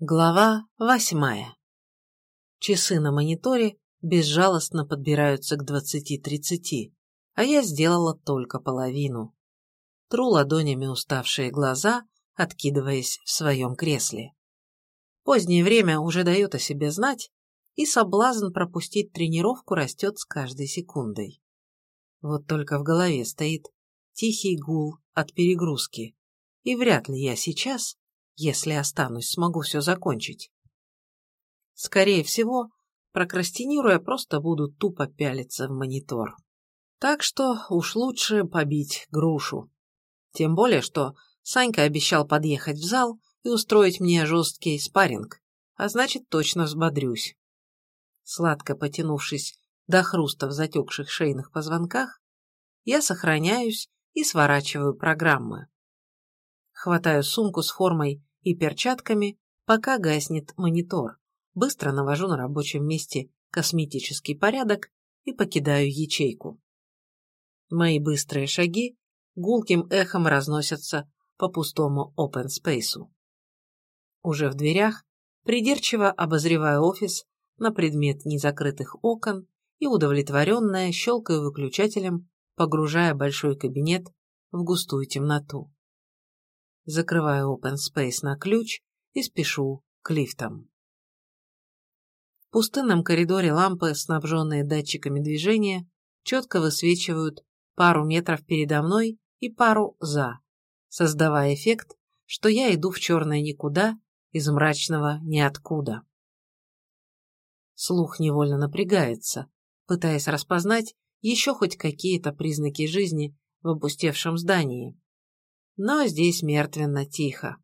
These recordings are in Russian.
Глава восьмая. Часы на мониторе безжалостно подбираются к двадцати-тридцати, а я сделала только половину. Тру ладонями уставшие глаза, откидываясь в своем кресле. Позднее время уже дает о себе знать, и соблазн пропустить тренировку растет с каждой секундой. Вот только в голове стоит тихий гул от перегрузки, и вряд ли я сейчас, если останусь, смогу все закончить. Скорее всего, прокрастинируя, просто буду тупо пялиться в монитор. Так что уж лучше побить грушу. Тем более, что Санька обещал подъехать в зал и устроить мне жесткий спарринг, а значит, точно взбодрюсь. Сладко потянувшись до хруста в затекших шейных позвонках, я сохраняюсь и сворачиваю программы. Хватаю сумку с формой и перчатками, пока гаснет монитор. Быстро навожу на рабочем месте косметический порядок и покидаю ячейку. Мои быстрые шаги гулким эхом разносятся по пустому open space. Уже в дверях придирчиво обозреваю офис на предмет незакрытых окон и удовлетворенная щелкаю выключателем, погружая большой кабинет в густую темноту закрываю Open Space на ключ и спешу к лифтам. В пустынном коридоре лампы, снабженные датчиками движения, четко высвечивают пару метров передо мной и пару за, создавая эффект, что я иду в черное никуда из мрачного ниоткуда. Слух невольно напрягается, пытаясь распознать еще хоть какие-то признаки жизни в опустевшем здании но здесь мертвенно тихо.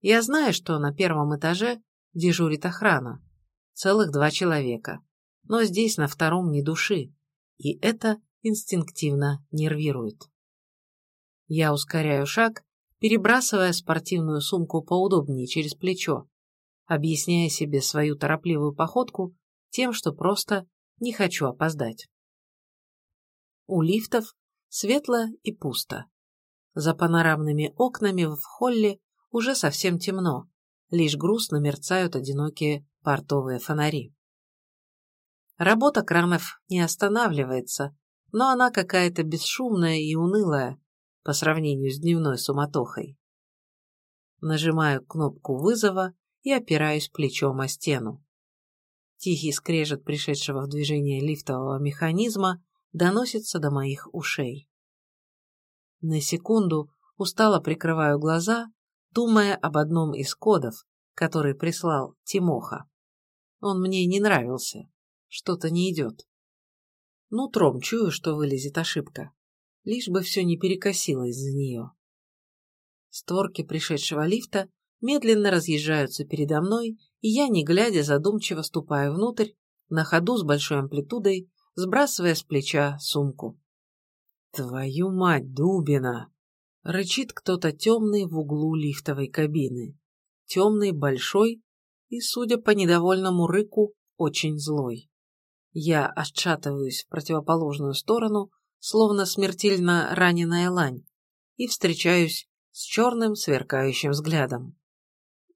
Я знаю, что на первом этаже дежурит охрана, целых два человека, но здесь на втором ни души, и это инстинктивно нервирует. Я ускоряю шаг, перебрасывая спортивную сумку поудобнее через плечо, объясняя себе свою торопливую походку тем, что просто не хочу опоздать. У лифтов светло и пусто. За панорамными окнами в холле уже совсем темно, лишь грустно мерцают одинокие портовые фонари. Работа кранов не останавливается, но она какая-то бесшумная и унылая по сравнению с дневной суматохой. Нажимаю кнопку вызова и опираюсь плечом о стену. Тихий скрежет пришедшего в движение лифтового механизма доносится до моих ушей. На секунду устало прикрываю глаза, думая об одном из кодов, который прислал Тимоха. Он мне не нравился. Что-то не идет. Нутром чую, что вылезет ошибка. Лишь бы все не перекосило из-за нее. Створки пришедшего лифта медленно разъезжаются передо мной, и я, не глядя, задумчиво ступаю внутрь, на ходу с большой амплитудой, сбрасывая с плеча сумку. «Твою мать, Дубина!» Рычит кто-то темный в углу лифтовой кабины. Темный, большой и, судя по недовольному рыку, очень злой. Я отшатываюсь в противоположную сторону, словно смертельно раненая лань, и встречаюсь с черным сверкающим взглядом.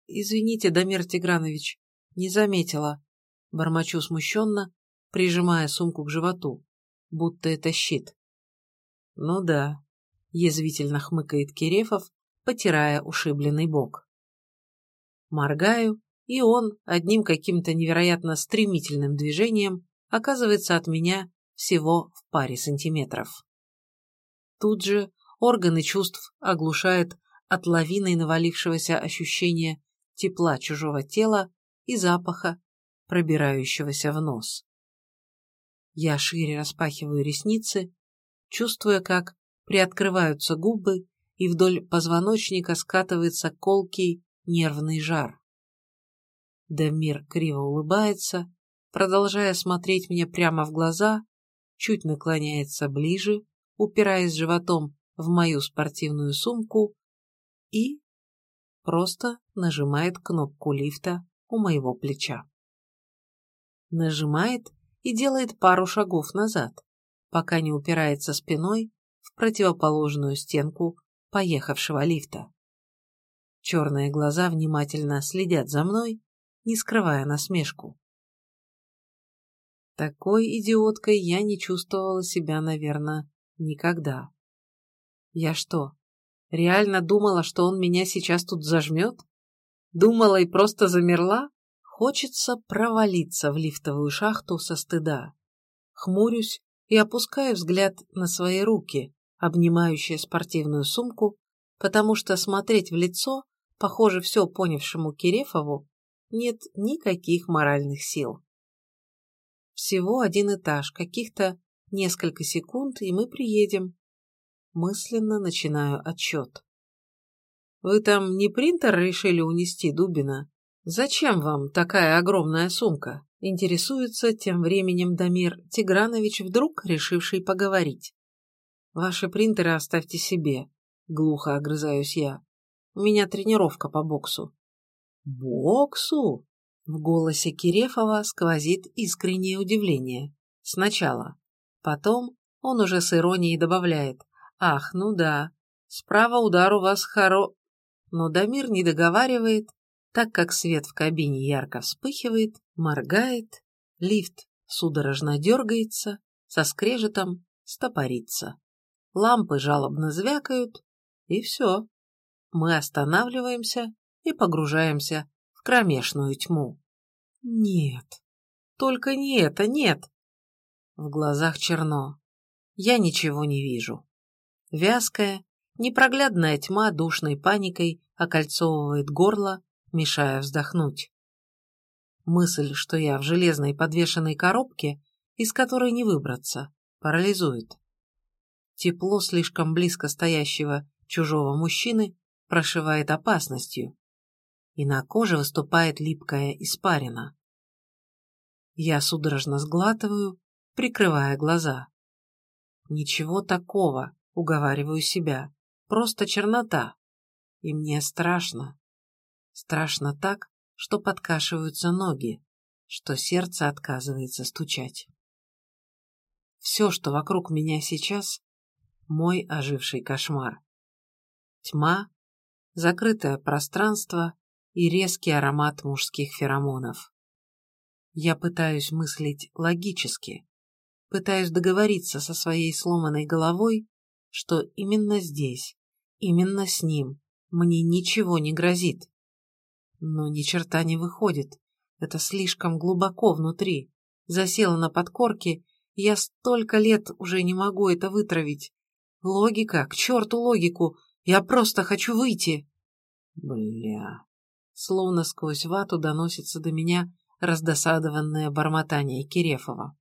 «Извините, Дамир Тигранович, не заметила», — бормочу смущенно, прижимая сумку к животу, будто это щит. «Ну да», — язвительно хмыкает Кирефов, потирая ушибленный бок. Моргаю, и он одним каким-то невероятно стремительным движением оказывается от меня всего в паре сантиметров. Тут же органы чувств оглушает от лавины навалившегося ощущения тепла чужого тела и запаха, пробирающегося в нос. Я шире распахиваю ресницы, чувствуя, как приоткрываются губы и вдоль позвоночника скатывается колкий нервный жар. Дамир криво улыбается, продолжая смотреть мне прямо в глаза, чуть наклоняется ближе, упираясь животом в мою спортивную сумку и просто нажимает кнопку лифта у моего плеча. Нажимает и делает пару шагов назад, пока не упирается спиной в противоположную стенку поехавшего лифта. Черные глаза внимательно следят за мной, не скрывая насмешку. Такой идиоткой я не чувствовала себя, наверное, никогда. Я что, реально думала, что он меня сейчас тут зажмет? Думала и просто замерла? Хочется провалиться в лифтовую шахту со стыда. Хмурюсь и опускаю взгляд на свои руки, обнимающие спортивную сумку, потому что смотреть в лицо, похоже, все понявшему Кирефову, нет никаких моральных сил. Всего один этаж, каких-то несколько секунд, и мы приедем. Мысленно начинаю отчет. Вы там не принтер решили унести, Дубина? Зачем вам такая огромная сумка? Интересуется тем временем Дамир Тигранович, вдруг решивший поговорить. Ваши принтеры оставьте себе, глухо огрызаюсь я. У меня тренировка по боксу. Боксу? В голосе Кирефова сквозит искреннее удивление. Сначала. Потом он уже с иронией добавляет. Ах, ну да. Справа удар у вас хоро... Но Дамир не договаривает, так как свет в кабине ярко вспыхивает, моргает, лифт судорожно дергается, со скрежетом стопорится. Лампы жалобно звякают, и все. Мы останавливаемся и погружаемся в кромешную тьму. Нет, только не это, нет. В глазах черно. Я ничего не вижу. Вязкая, непроглядная тьма душной паникой окольцовывает горло, мешая вздохнуть. Мысль, что я в железной подвешенной коробке, из которой не выбраться, парализует. Тепло слишком близко стоящего чужого мужчины прошивает опасностью, и на коже выступает липкая испарина. Я судорожно сглатываю, прикрывая глаза. Ничего такого, уговариваю себя, просто чернота. И мне страшно. Страшно так, что подкашиваются ноги, что сердце отказывается стучать. Все, что вокруг меня сейчас, мой оживший кошмар. Тьма, закрытое пространство, и резкий аромат мужских феромонов. Я пытаюсь мыслить логически, пытаюсь договориться со своей сломанной головой, что именно здесь, именно с ним мне ничего не грозит. Но ни черта не выходит, это слишком глубоко внутри, засело на подкорке, я столько лет уже не могу это вытравить. Логика, к черту логику, я просто хочу выйти. Бля, Словно сквозь вату доносится до меня раздосадованное бормотание Кирефова.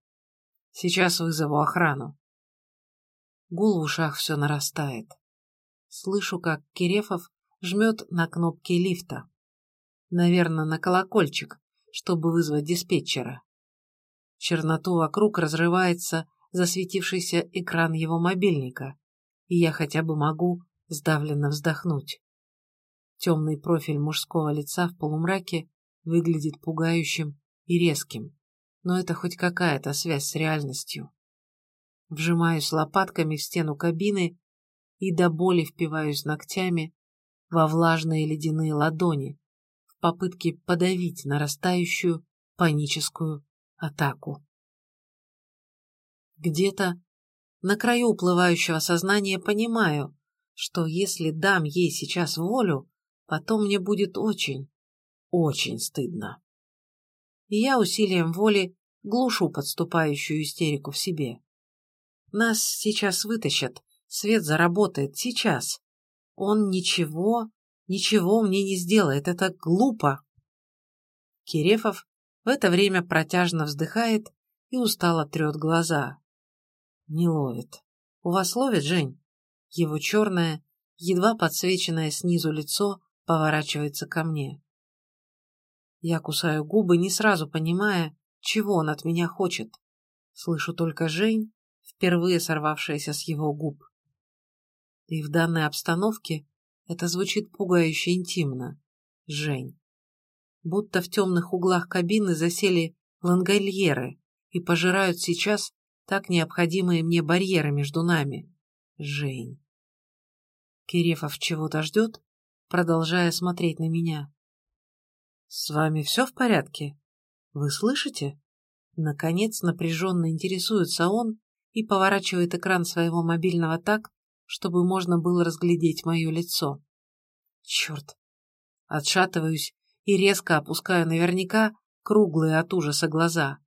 Сейчас вызову охрану. Гул в ушах все нарастает. Слышу, как Кирефов жмет на кнопки лифта. Наверное, на колокольчик, чтобы вызвать диспетчера. Черноту вокруг разрывается засветившийся экран его мобильника, и я хотя бы могу сдавленно вздохнуть. Темный профиль мужского лица в полумраке выглядит пугающим и резким, но это хоть какая-то связь с реальностью. Вжимаюсь лопатками в стену кабины и до боли впиваюсь ногтями во влажные ледяные ладони в попытке подавить нарастающую паническую атаку. Где-то на краю уплывающего сознания понимаю, что если дам ей сейчас волю, Потом мне будет очень, очень стыдно. И я усилием воли глушу подступающую истерику в себе. Нас сейчас вытащат, свет заработает, сейчас. Он ничего, ничего мне не сделает, это глупо. Кирефов в это время протяжно вздыхает и устало трет глаза. Не ловит. У вас ловит, Жень? Его черное, едва подсвеченное снизу лицо поворачивается ко мне. Я кусаю губы, не сразу понимая, чего он от меня хочет. Слышу только Жень, впервые сорвавшаяся с его губ. И в данной обстановке это звучит пугающе интимно. Жень. Будто в темных углах кабины засели лангольеры и пожирают сейчас так необходимые мне барьеры между нами. Жень. Кирефов чего-то ждет, продолжая смотреть на меня. «С вами все в порядке? Вы слышите?» Наконец напряженно интересуется он и поворачивает экран своего мобильного так, чтобы можно было разглядеть мое лицо. Черт! Отшатываюсь и резко опускаю наверняка круглые от ужаса глаза.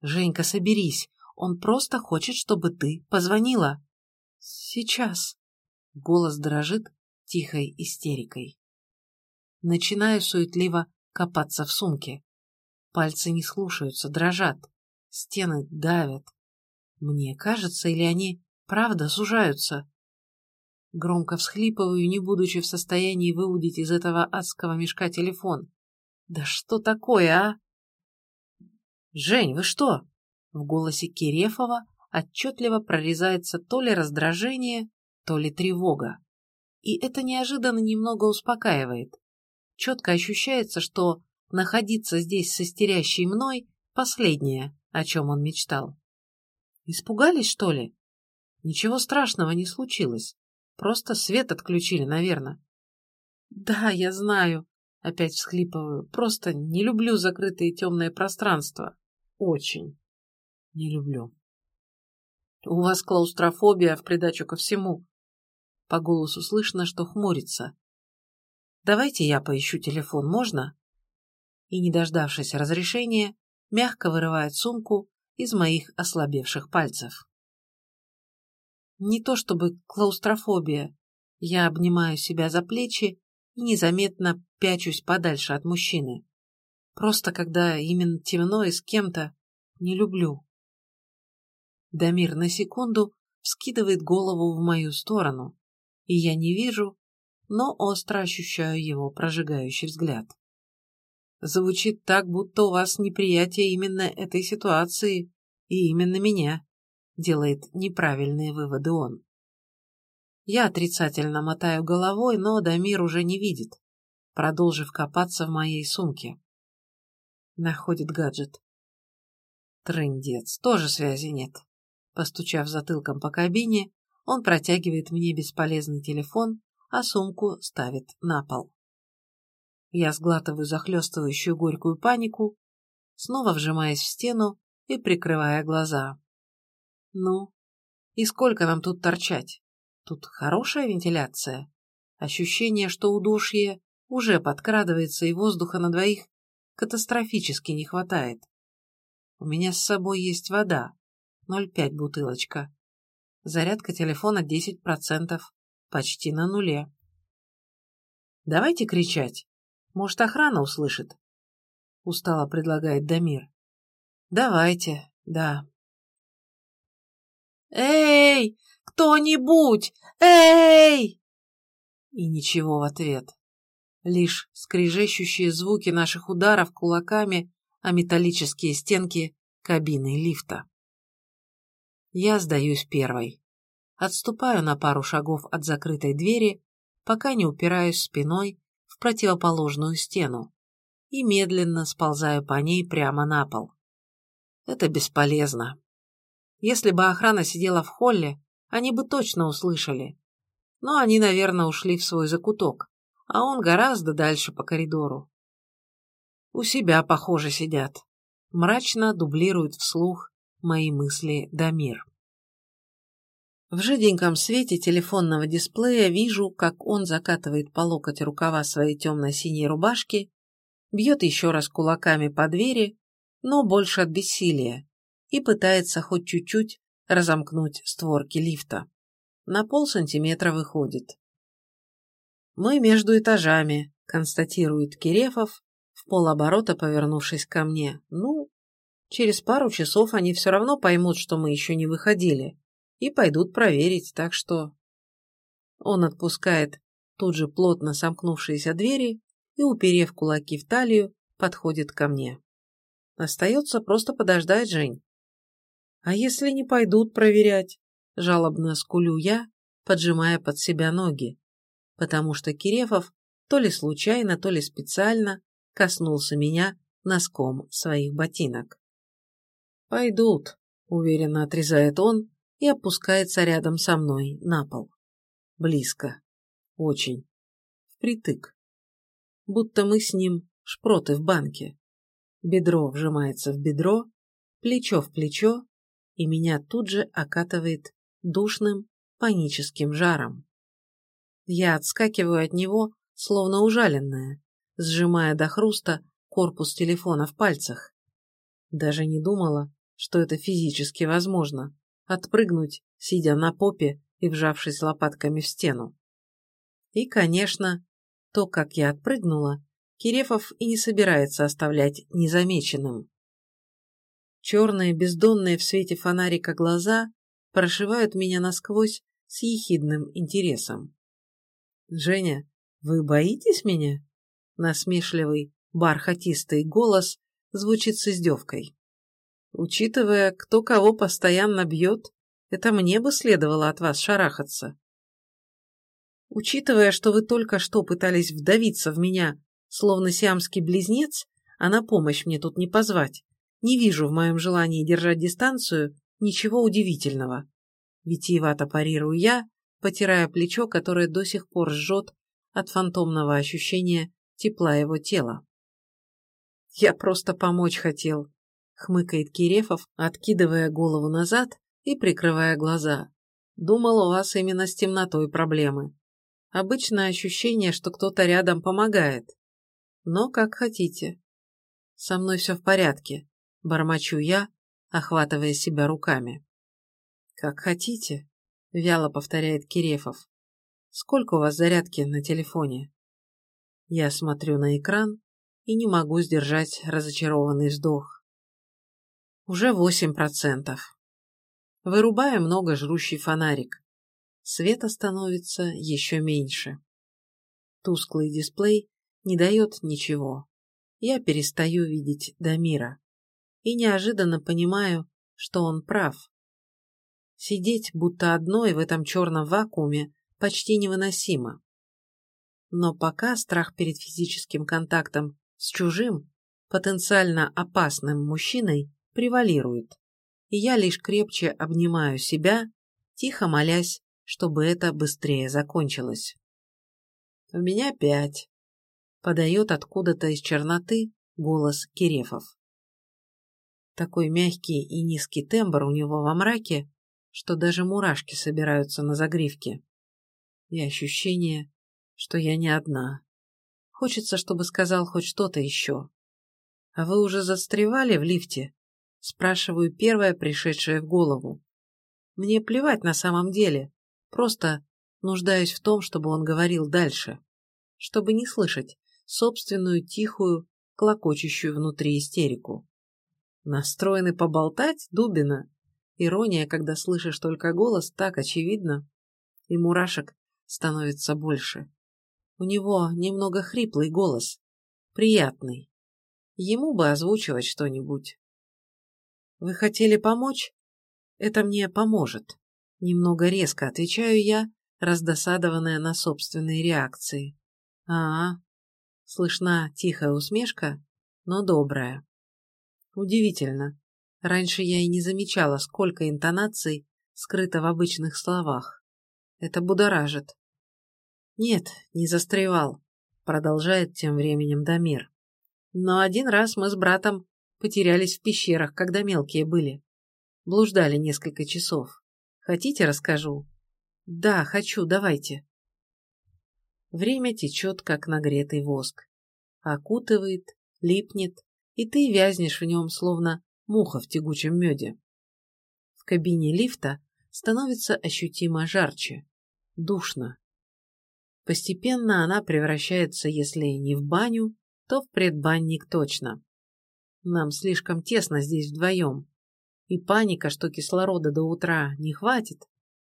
«Женька, соберись, он просто хочет, чтобы ты позвонила». «Сейчас». Голос дрожит тихой истерикой. Начинаю суетливо копаться в сумке. Пальцы не слушаются, дрожат. Стены давят. Мне кажется, или они правда сужаются? Громко всхлипываю, не будучи в состоянии выудить из этого адского мешка телефон. Да что такое, а? Жень, вы что? В голосе Кирефова отчетливо прорезается то ли раздражение, то ли тревога. И это неожиданно немного успокаивает. Четко ощущается, что находиться здесь с истерящей мной – последнее, о чем он мечтал. Испугались, что ли? Ничего страшного не случилось. Просто свет отключили, наверное. Да, я знаю, опять всхлипываю. Просто не люблю закрытые темные пространства. Очень. Не люблю. У вас клаустрофобия в придачу ко всему. По голосу слышно, что хмурится. Давайте я поищу телефон, можно? И, не дождавшись разрешения, мягко вырывает сумку из моих ослабевших пальцев. Не то чтобы клаустрофобия. Я обнимаю себя за плечи и незаметно пячусь подальше от мужчины. Просто когда именно темно и с кем-то не люблю. Дамир на секунду вскидывает голову в мою сторону, и я не вижу, но остро ощущаю его прожигающий взгляд. Звучит так, будто у вас неприятие именно этой ситуации и именно меня, делает неправильные выводы он. Я отрицательно мотаю головой, но Дамир уже не видит, продолжив копаться в моей сумке. Находит гаджет. Трындец, тоже связи нет. Постучав затылком по кабине, он протягивает мне бесполезный телефон, а сумку ставит на пол. Я сглатываю захлестывающую горькую панику, снова вжимаясь в стену и прикрывая глаза. Ну, и сколько нам тут торчать? Тут хорошая вентиляция. Ощущение, что удушье уже подкрадывается и воздуха на двоих катастрофически не хватает. У меня с собой есть вода, 0,5 бутылочка. Зарядка телефона 10%, почти на нуле. Давайте кричать. Может, охрана услышит? Устало предлагает Дамир. Давайте, да. Эй, кто-нибудь! Эй! И ничего в ответ. Лишь скрежещущие звуки наших ударов кулаками о металлические стенки кабины лифта. Я сдаюсь первой. Отступаю на пару шагов от закрытой двери, пока не упираюсь спиной в противоположную стену и медленно сползаю по ней прямо на пол. Это бесполезно. Если бы охрана сидела в холле, они бы точно услышали. Но они, наверное, ушли в свой закуток, а он гораздо дальше по коридору. У себя, похоже, сидят. Мрачно дублирует вслух мои мысли Дамир. В жиденьком свете телефонного дисплея вижу, как он закатывает по локоть рукава своей темно-синей рубашки, бьет еще раз кулаками по двери, но больше от бессилия, и пытается хоть чуть-чуть разомкнуть створки лифта. На пол сантиметра выходит. «Мы между этажами», — констатирует Кирефов, в полоборота повернувшись ко мне. «Ну, через пару часов они все равно поймут, что мы еще не выходили, и пойдут проверить, так что...» Он отпускает тут же плотно сомкнувшиеся двери и, уперев кулаки в талию, подходит ко мне. Остается просто подождать, Жень. А если не пойдут проверять? Жалобно скулю я, поджимая под себя ноги, потому что Кирефов то ли случайно, то ли специально коснулся меня носком своих ботинок. «Пойдут», — уверенно отрезает он и опускается рядом со мной на пол. Близко. Очень. впритык. Будто мы с ним шпроты в банке. Бедро вжимается в бедро, плечо в плечо, и меня тут же окатывает душным паническим жаром. Я отскакиваю от него, словно ужаленная, сжимая до хруста корпус телефона в пальцах. Даже не думала, что это физически возможно – отпрыгнуть, сидя на попе и вжавшись лопатками в стену. И, конечно, то, как я отпрыгнула, Кирефов и не собирается оставлять незамеченным. Черные, бездонные в свете фонарика глаза прошивают меня насквозь с ехидным интересом. «Женя, вы боитесь меня?» Насмешливый, бархатистый голос звучит с издевкой. «Учитывая, кто кого постоянно бьет, это мне бы следовало от вас шарахаться. Учитывая, что вы только что пытались вдавиться в меня Словно сиамский близнец, а на помощь мне тут не позвать. Не вижу в моем желании держать дистанцию ничего удивительного. Витиевато парирую я, потирая плечо, которое до сих пор жжет от фантомного ощущения тепла его тела. «Я просто помочь хотел», — хмыкает Кирефов, откидывая голову назад и прикрывая глаза. «Думал, у вас именно с темнотой проблемы. Обычное ощущение, что кто-то рядом помогает. Но как хотите. Со мной все в порядке, бормочу я, охватывая себя руками. Как хотите, вяло повторяет Кирефов. Сколько у вас зарядки на телефоне? Я смотрю на экран и не могу сдержать разочарованный вздох. Уже восемь процентов. Вырубая много жрущий фонарик. Света становится еще меньше. Тусклый дисплей не дает ничего. Я перестаю видеть Дамира. И неожиданно понимаю, что он прав. Сидеть будто одной в этом черном вакууме почти невыносимо. Но пока страх перед физическим контактом с чужим, потенциально опасным мужчиной превалирует, и я лишь крепче обнимаю себя, тихо молясь, чтобы это быстрее закончилось. У меня пять, подает откуда-то из черноты голос Кирефов. Такой мягкий и низкий тембр у него во мраке, что даже мурашки собираются на загривке. И ощущение, что я не одна. Хочется, чтобы сказал хоть что-то еще. «А вы уже застревали в лифте?» Спрашиваю первое, пришедшее в голову. Мне плевать на самом деле, просто нуждаюсь в том, чтобы он говорил дальше, чтобы не слышать собственную тихую, клокочущую внутри истерику. Настроены поболтать, Дубина? Ирония, когда слышишь только голос, так очевидно. И мурашек становится больше. У него немного хриплый голос. Приятный. Ему бы озвучивать что-нибудь. Вы хотели помочь? Это мне поможет. Немного резко отвечаю я, раздосадованная на собственные реакции. А, -а Слышна тихая усмешка, но добрая. Удивительно. Раньше я и не замечала, сколько интонаций скрыто в обычных словах. Это будоражит. Нет, не застревал, продолжает тем временем Дамир. Но один раз мы с братом потерялись в пещерах, когда мелкие были. Блуждали несколько часов. Хотите, расскажу? Да, хочу, давайте. Время течет, как нагретый воск. Окутывает, липнет, и ты вязнешь в нем, словно муха в тягучем меде. В кабине лифта становится ощутимо жарче, душно. Постепенно она превращается, если не в баню, то в предбанник точно. Нам слишком тесно здесь вдвоем, и паника, что кислорода до утра не хватит,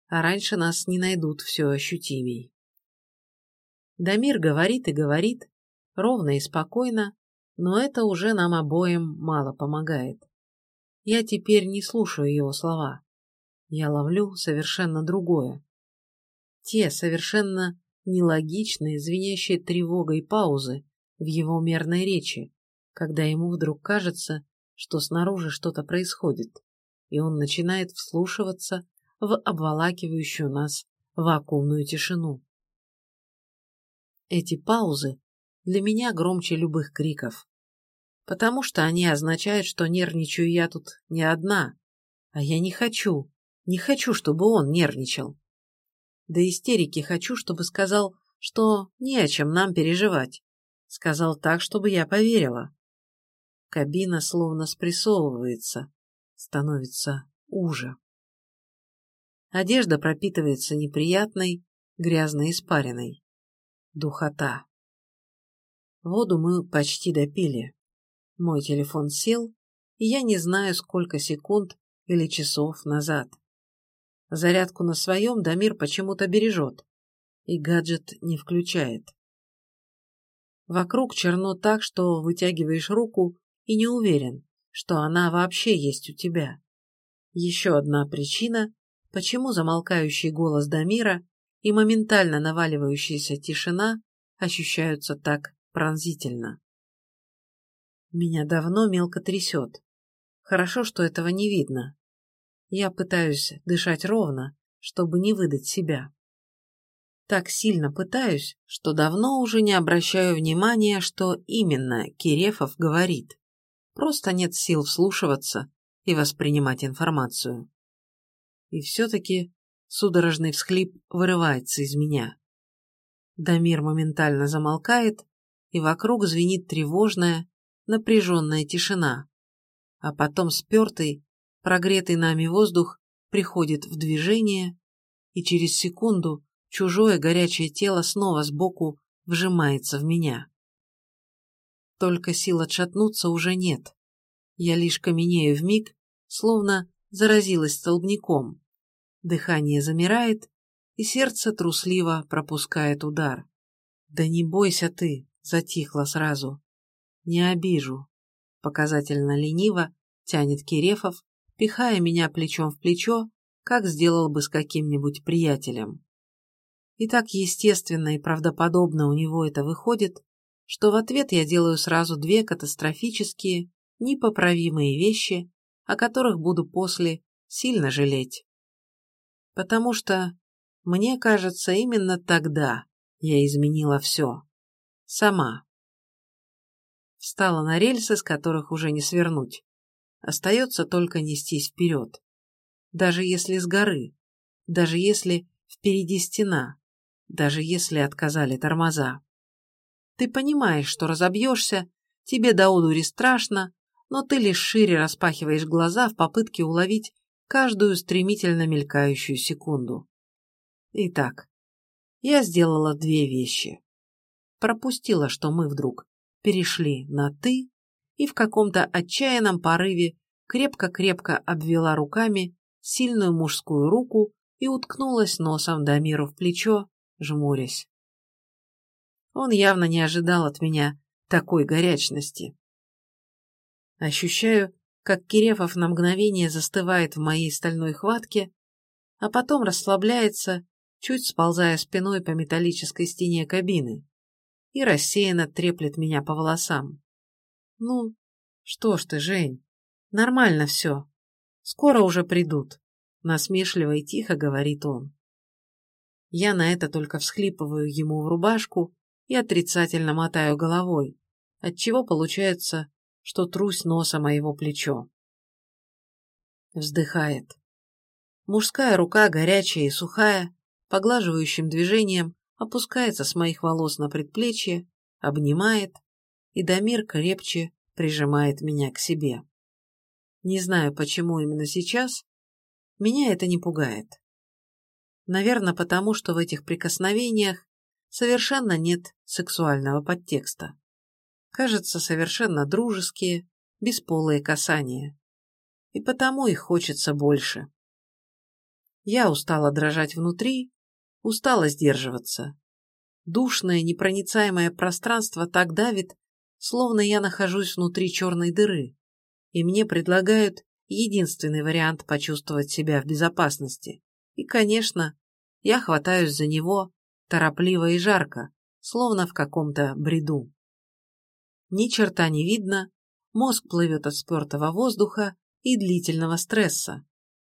а раньше нас не найдут все ощутимей. Дамир говорит и говорит, ровно и спокойно, но это уже нам обоим мало помогает. Я теперь не слушаю его слова. Я ловлю совершенно другое. Те совершенно нелогичные, звенящие тревогой паузы в его мерной речи, когда ему вдруг кажется, что снаружи что-то происходит, и он начинает вслушиваться в обволакивающую нас вакуумную тишину. Эти паузы для меня громче любых криков. Потому что они означают, что нервничаю я тут не одна. А я не хочу, не хочу, чтобы он нервничал. До истерики хочу, чтобы сказал, что не о чем нам переживать. Сказал так, чтобы я поверила. Кабина словно спрессовывается, становится уже. Одежда пропитывается неприятной, грязной испариной. Духота. Воду мы почти допили. Мой телефон сел, и я не знаю, сколько секунд или часов назад. Зарядку на своем Дамир почему-то бережет, и гаджет не включает. Вокруг черно так, что вытягиваешь руку и не уверен, что она вообще есть у тебя. Еще одна причина, почему замолкающий голос Дамира и моментально наваливающаяся тишина ощущаются так пронзительно. Меня давно мелко трясет. Хорошо, что этого не видно. Я пытаюсь дышать ровно, чтобы не выдать себя. Так сильно пытаюсь, что давно уже не обращаю внимания, что именно Кирефов говорит. Просто нет сил вслушиваться и воспринимать информацию. И все-таки судорожный всхлип вырывается из меня. Дамир моментально замолкает, и вокруг звенит тревожная, напряженная тишина. А потом спертый, прогретый нами воздух приходит в движение, и через секунду чужое горячее тело снова сбоку вжимается в меня. Только сил отшатнуться уже нет. Я лишь каменею вмиг, словно заразилась столбняком. Дыхание замирает, и сердце трусливо пропускает удар. «Да не бойся ты!» — затихло сразу. «Не обижу!» — показательно лениво тянет Кирефов, пихая меня плечом в плечо, как сделал бы с каким-нибудь приятелем. И так естественно и правдоподобно у него это выходит, что в ответ я делаю сразу две катастрофические, непоправимые вещи, о которых буду после сильно жалеть. Потому что, мне кажется, именно тогда я изменила все. Сама. Встала на рельсы, с которых уже не свернуть. Остается только нестись вперед. Даже если с горы, даже если впереди стена, даже если отказали тормоза. Ты понимаешь, что разобьешься, тебе до удури страшно, но ты лишь шире распахиваешь глаза в попытке уловить каждую стремительно мелькающую секунду. Итак, я сделала две вещи. Пропустила, что мы вдруг перешли на «ты» и в каком-то отчаянном порыве крепко-крепко обвела руками сильную мужскую руку и уткнулась носом Дамиру в плечо, жмурясь. Он явно не ожидал от меня такой горячности. Ощущаю, как Кирефов на мгновение застывает в моей стальной хватке, а потом расслабляется, чуть сползая спиной по металлической стене кабины, и рассеянно треплет меня по волосам. «Ну, что ж ты, Жень, нормально все. Скоро уже придут», — насмешливо и тихо говорит он. Я на это только всхлипываю ему в рубашку и отрицательно мотаю головой, отчего получается, что трусь носом о его плечо. Вздыхает. Мужская рука, горячая и сухая, поглаживающим движением опускается с моих волос на предплечье, обнимает, и Дамир крепче прижимает меня к себе. Не знаю, почему именно сейчас, меня это не пугает. Наверное, потому что в этих прикосновениях совершенно нет сексуального подтекста. Кажется, совершенно дружеские, бесполые касания. И потому их хочется больше. Я устала дрожать внутри, устала сдерживаться. Душное, непроницаемое пространство так давит, словно я нахожусь внутри черной дыры, и мне предлагают единственный вариант почувствовать себя в безопасности. И, конечно, я хватаюсь за него, торопливо и жарко, словно в каком-то бреду. Ни черта не видно, мозг плывет от спертого воздуха и длительного стресса,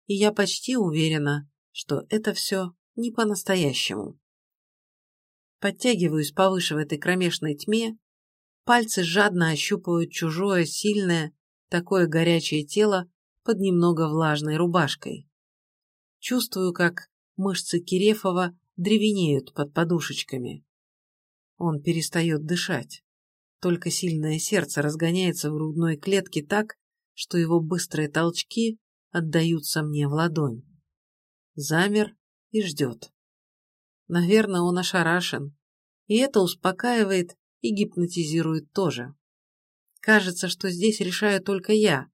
и я почти уверена, что это все не по-настоящему. Подтягиваюсь повыше в этой кромешной тьме, пальцы жадно ощупывают чужое, сильное, такое горячее тело под немного влажной рубашкой. Чувствую, как мышцы Кирефова древенеют под подушечками. Он перестает дышать. Только сильное сердце разгоняется в грудной клетке так, что его быстрые толчки отдаются мне в ладонь. Замер и ждет. Наверное, он ошарашен, и это успокаивает и гипнотизирует тоже. Кажется, что здесь решаю только я,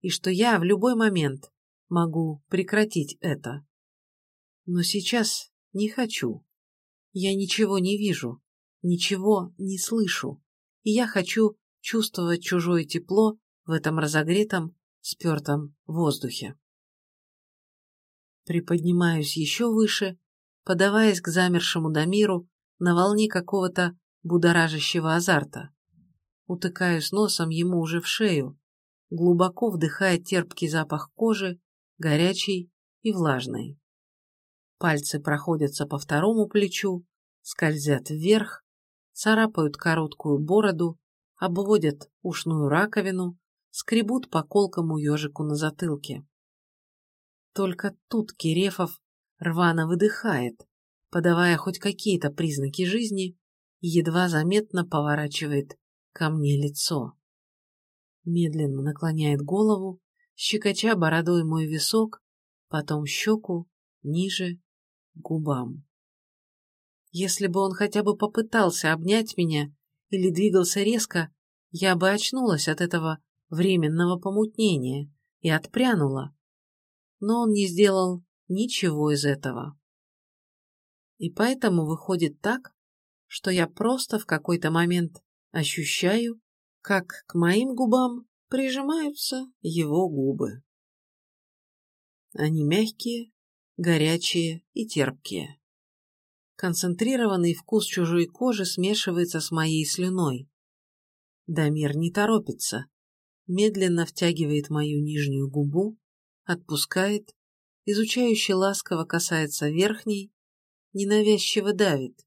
и что я в любой момент могу прекратить это. Но сейчас не хочу. Я ничего не вижу, ничего не слышу, и я хочу чувствовать чужое тепло в этом разогретом, спертом воздухе. Приподнимаюсь еще выше, подаваясь к замершему Дамиру на волне какого-то будоражащего азарта. Утыкаюсь носом ему уже в шею, глубоко вдыхая терпкий запах кожи, горячий и влажный. Пальцы проходятся по второму плечу, скользят вверх, царапают короткую бороду, обводят ушную раковину, скребут по колкому ежику на затылке. Только тут Кирефов рвано выдыхает, подавая хоть какие-то признаки жизни, едва заметно поворачивает ко мне лицо. Медленно наклоняет голову, щекоча бородой мой висок, потом щеку, ниже, губам. Если бы он хотя бы попытался обнять меня или двигался резко, я бы очнулась от этого временного помутнения и отпрянула. Но он не сделал ничего из этого. И поэтому выходит так, что я просто в какой-то момент ощущаю, как к моим губам прижимаются его губы. Они мягкие, горячие и терпкие. Концентрированный вкус чужой кожи смешивается с моей слюной. Дамир не торопится, медленно втягивает мою нижнюю губу, отпускает, изучающе ласково касается верхней, ненавязчиво давит.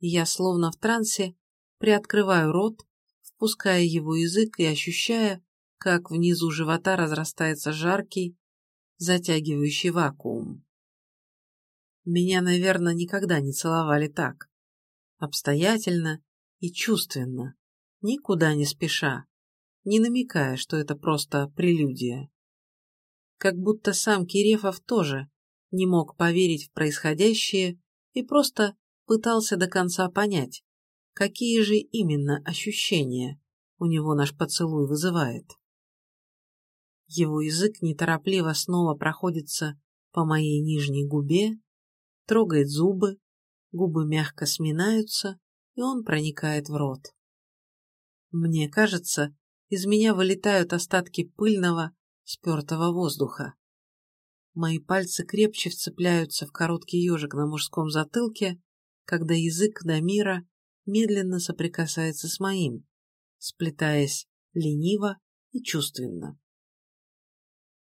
Я, словно в трансе, приоткрываю рот, впуская его язык и ощущая, как внизу живота разрастается жаркий, затягивающий вакуум. Меня, наверное, никогда не целовали так. Обстоятельно и чувственно, никуда не спеша, не намекая, что это просто прелюдия. Как будто сам Кирефов тоже не мог поверить в происходящее и просто пытался до конца понять, какие же именно ощущения у него наш поцелуй вызывает. Его язык неторопливо снова проходится по моей нижней губе, трогает зубы, губы мягко сминаются, и он проникает в рот. Мне кажется, из меня вылетают остатки пыльного, спертого воздуха. Мои пальцы крепче вцепляются в короткий ежик на мужском затылке, когда язык Дамира медленно соприкасается с моим, сплетаясь лениво и чувственно.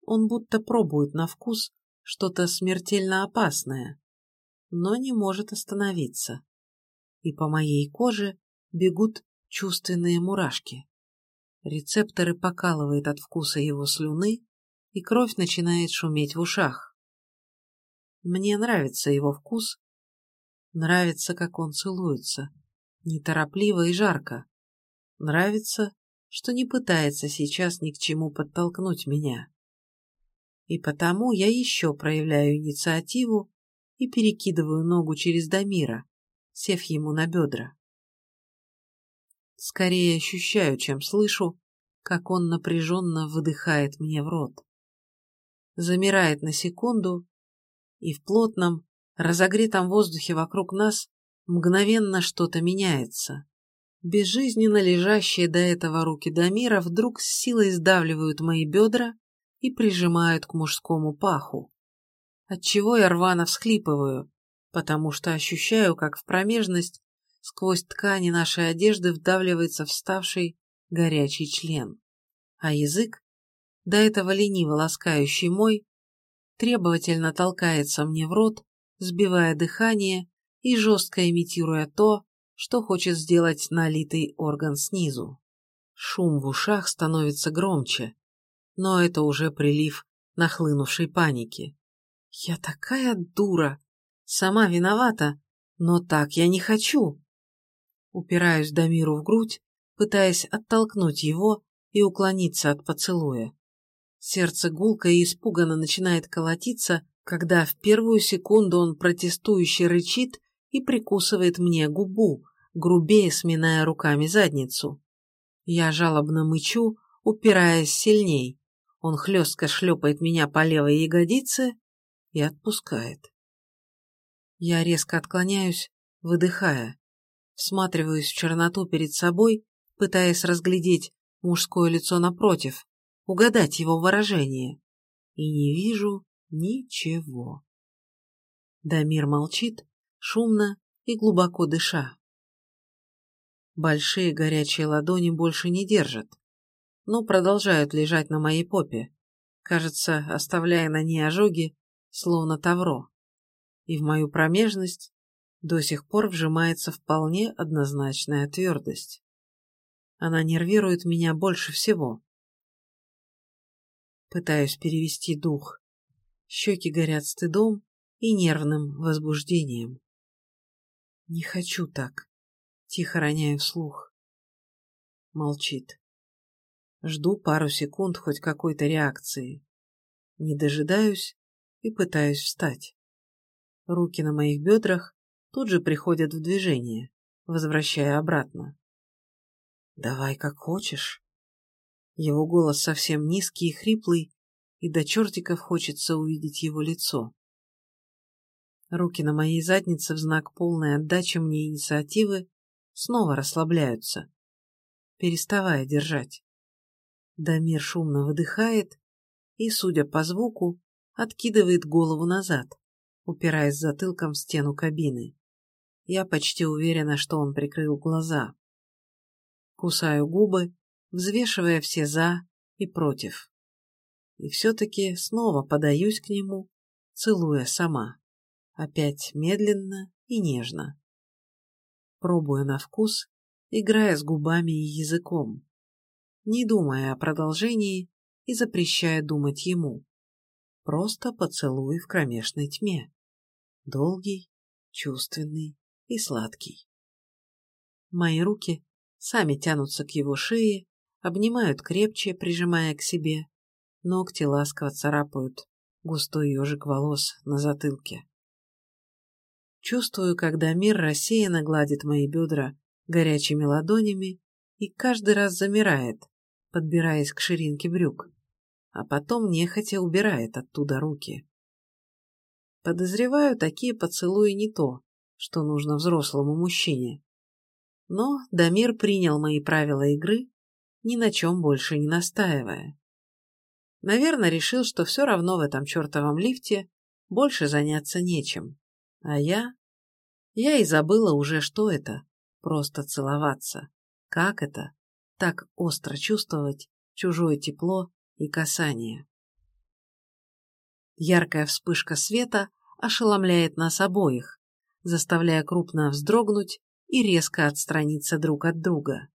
Он будто пробует на вкус что-то смертельно опасное, но не может остановиться. И по моей коже бегут чувственные мурашки. Рецепторы покалывает от вкуса его слюны, и кровь начинает шуметь в ушах. Мне нравится его вкус, нравится, как он целуется, неторопливо и жарко. Нравится, что не пытается сейчас ни к чему подтолкнуть меня. И потому я еще проявляю инициативу и перекидываю ногу через Дамира, сев ему на бедра. Скорее ощущаю, чем слышу, как он напряженно выдыхает мне в рот. Замирает на секунду, и в плотном, разогретом воздухе вокруг нас мгновенно что-то меняется. Безжизненно лежащие до этого руки Дамира вдруг с силой сдавливают мои бедра и прижимают к мужскому паху отчего я рвано всхлипываю, потому что ощущаю, как в промежность сквозь ткани нашей одежды вдавливается вставший горячий член, а язык, до этого лениво ласкающий мой, требовательно толкается мне в рот, сбивая дыхание и жестко имитируя то, что хочет сделать налитый орган снизу. Шум в ушах становится громче, но это уже прилив нахлынувшей паники. Я такая дура! Сама виновата, но так я не хочу. Упираюсь Дамиру в грудь, пытаясь оттолкнуть его и уклониться от поцелуя. Сердце гулко и испуганно начинает колотиться, когда в первую секунду он протестующе рычит и прикусывает мне губу, грубее сминая руками задницу. Я жалобно мычу, упираясь сильней. Он хлестко шлепает меня по левой ягодице и отпускает. Я резко отклоняюсь, выдыхая. Всматриваюсь в черноту перед собой, пытаясь разглядеть мужское лицо напротив, угадать его выражение. И не вижу ничего. Дамир молчит, шумно и глубоко дыша. Большие горячие ладони больше не держат, но продолжают лежать на моей попе, кажется, оставляя на ней ожоги, словно тавро. И в мою промежность до сих пор вжимается вполне однозначная твердость. Она нервирует меня больше всего. Пытаюсь перевести дух. Щеки горят стыдом и нервным возбуждением. Не хочу так. Тихо роняю вслух. Молчит. Жду пару секунд хоть какой-то реакции. Не дожидаюсь и пытаюсь встать. Руки на моих бедрах тут же приходят в движение, возвращая обратно. «Давай как хочешь». Его голос совсем низкий и хриплый, и до чертиков хочется увидеть его лицо. Руки на моей заднице в знак полной отдачи мне инициативы снова расслабляются, переставая держать. Дамир шумно выдыхает и, судя по звуку, откидывает голову назад, упираясь затылком в стену кабины. Я почти уверена, что он прикрыл глаза. Кусаю губы, взвешивая все «за» и «против». И все-таки снова подаюсь к нему, целуя сама. Опять медленно и нежно. Пробуя на вкус, играя с губами и языком. Не думая о продолжении и запрещая думать ему. Просто поцелуй в кромешной тьме. Долгий, чувственный и сладкий. Мои руки сами тянутся к его шее, обнимают крепче, прижимая к себе. Ногти ласково царапают густой ежик волос на затылке. Чувствую, когда мир рассеянно гладит мои бедра горячими ладонями и каждый раз замирает, подбираясь к ширинке брюк а потом нехотя убирает оттуда руки. Подозреваю, такие поцелуи не то, что нужно взрослому мужчине. Но Дамир принял мои правила игры, ни на чем больше не настаивая. Наверное, решил, что все равно в этом чертовом лифте больше заняться нечем. А я... Я и забыла уже, что это — просто целоваться. Как это? Так остро чувствовать чужое тепло и касания. Яркая вспышка света ошеломляет нас обоих, заставляя крупно вздрогнуть и резко отстраниться друг от друга.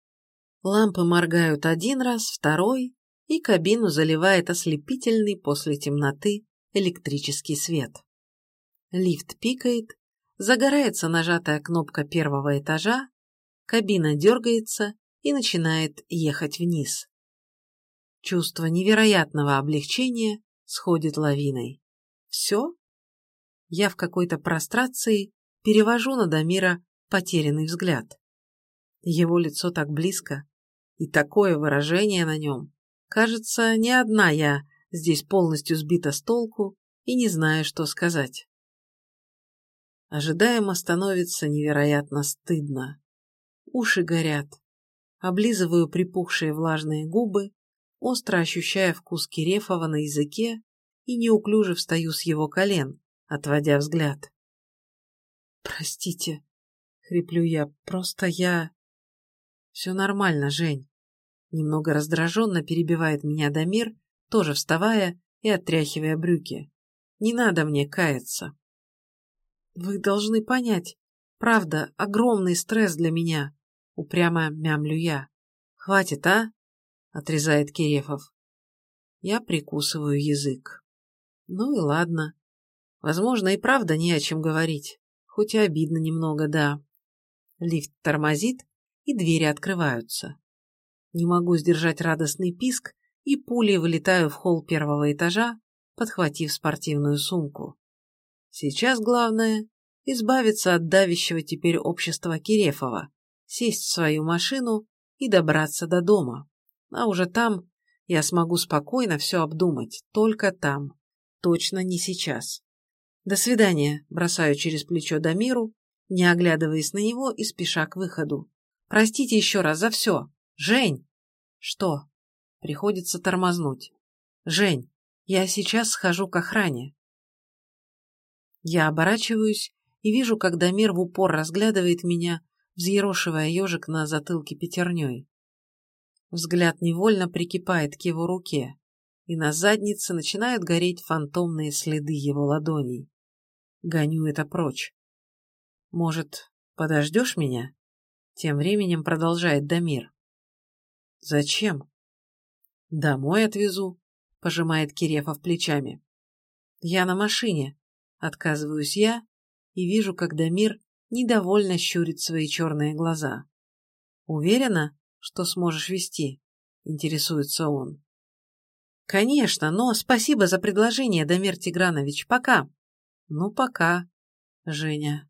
Лампы моргают один раз, второй, и кабину заливает ослепительный после темноты электрический свет. Лифт пикает, загорается нажатая кнопка первого этажа, кабина дергается и начинает ехать вниз. Чувство невероятного облегчения сходит лавиной. Все? Я в какой-то прострации перевожу на Дамира потерянный взгляд. Его лицо так близко, и такое выражение на нем. Кажется, не одна я здесь полностью сбита с толку и не знаю, что сказать. Ожидаемо становится невероятно стыдно. Уши горят. Облизываю припухшие влажные губы, остро ощущая вкус Кирефова на языке и неуклюже встаю с его колен, отводя взгляд. «Простите», — хриплю я, — «просто я...» «Все нормально, Жень». Немного раздраженно перебивает меня Дамир, тоже вставая и отряхивая брюки. «Не надо мне каяться». «Вы должны понять, Правда, огромный стресс для меня, упрямо мямлю я. Хватит, а? Отрезает Кирефов. Я прикусываю язык. Ну и ладно. Возможно, и правда не о чем говорить. Хоть и обидно немного, да. Лифт тормозит, и двери открываются. Не могу сдержать радостный писк, и пулей вылетаю в холл первого этажа, подхватив спортивную сумку. Сейчас главное — избавиться от давящего теперь общества Кирефова, сесть в свою машину и добраться до дома. А уже там я смогу спокойно все обдумать, только там. Точно не сейчас. До свидания, бросаю через плечо Дамиру, не оглядываясь на него и спеша к выходу. Простите еще раз за все. Жень! Что? Приходится тормознуть. Жень, я сейчас схожу к охране. Я оборачиваюсь и вижу, как Дамир в упор разглядывает меня, взъерошивая ежик на затылке пятерней. Взгляд невольно прикипает к его руке, и на заднице начинают гореть фантомные следы его ладоней. Гоню это прочь. Может, подождешь меня? Тем временем продолжает Дамир. Зачем? Домой отвезу, пожимает Кирефов плечами. Я на машине. Отказываюсь я и вижу, как Дамир недовольно щурит свои черные глаза. Уверена, что сможешь вести? Интересуется он. Конечно, но спасибо за предложение, Дамир Тигранович. Пока. Ну, пока, Женя.